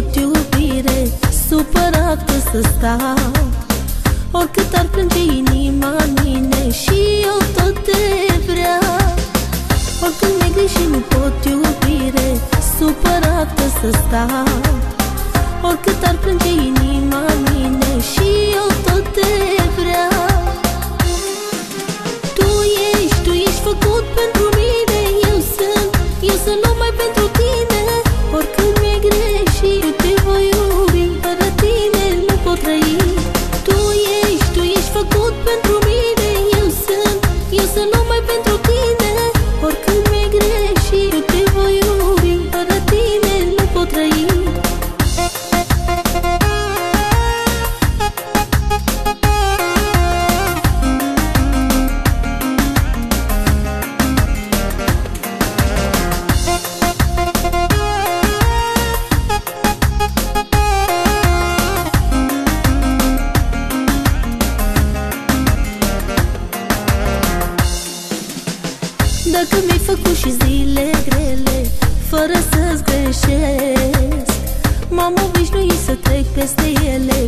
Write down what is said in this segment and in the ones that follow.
tot iubire Supărat că să stau. Oricât ar plânge inima mine Și eu tot te vreau. Oricând mi-e greu și nu pot iubire Supărat că să stau. Oricât ar plânge inima mine Și eu tot te vreau. Ești făcut făcut și zile grele Fără să-ți greșesc. M-am obișnuit să trec peste ele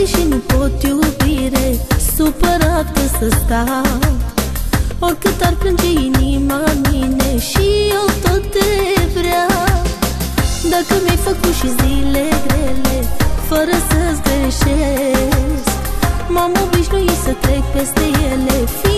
Oricând mi-e greșit nu pot iubire Supărată să stau Oricât ar plânge inima mine Și eu tot te vreau. Dacă mi-ai făcut și zile grele Fără să-ți greșesc M-am obișnuit să trec peste ele Fiindcă te iubesc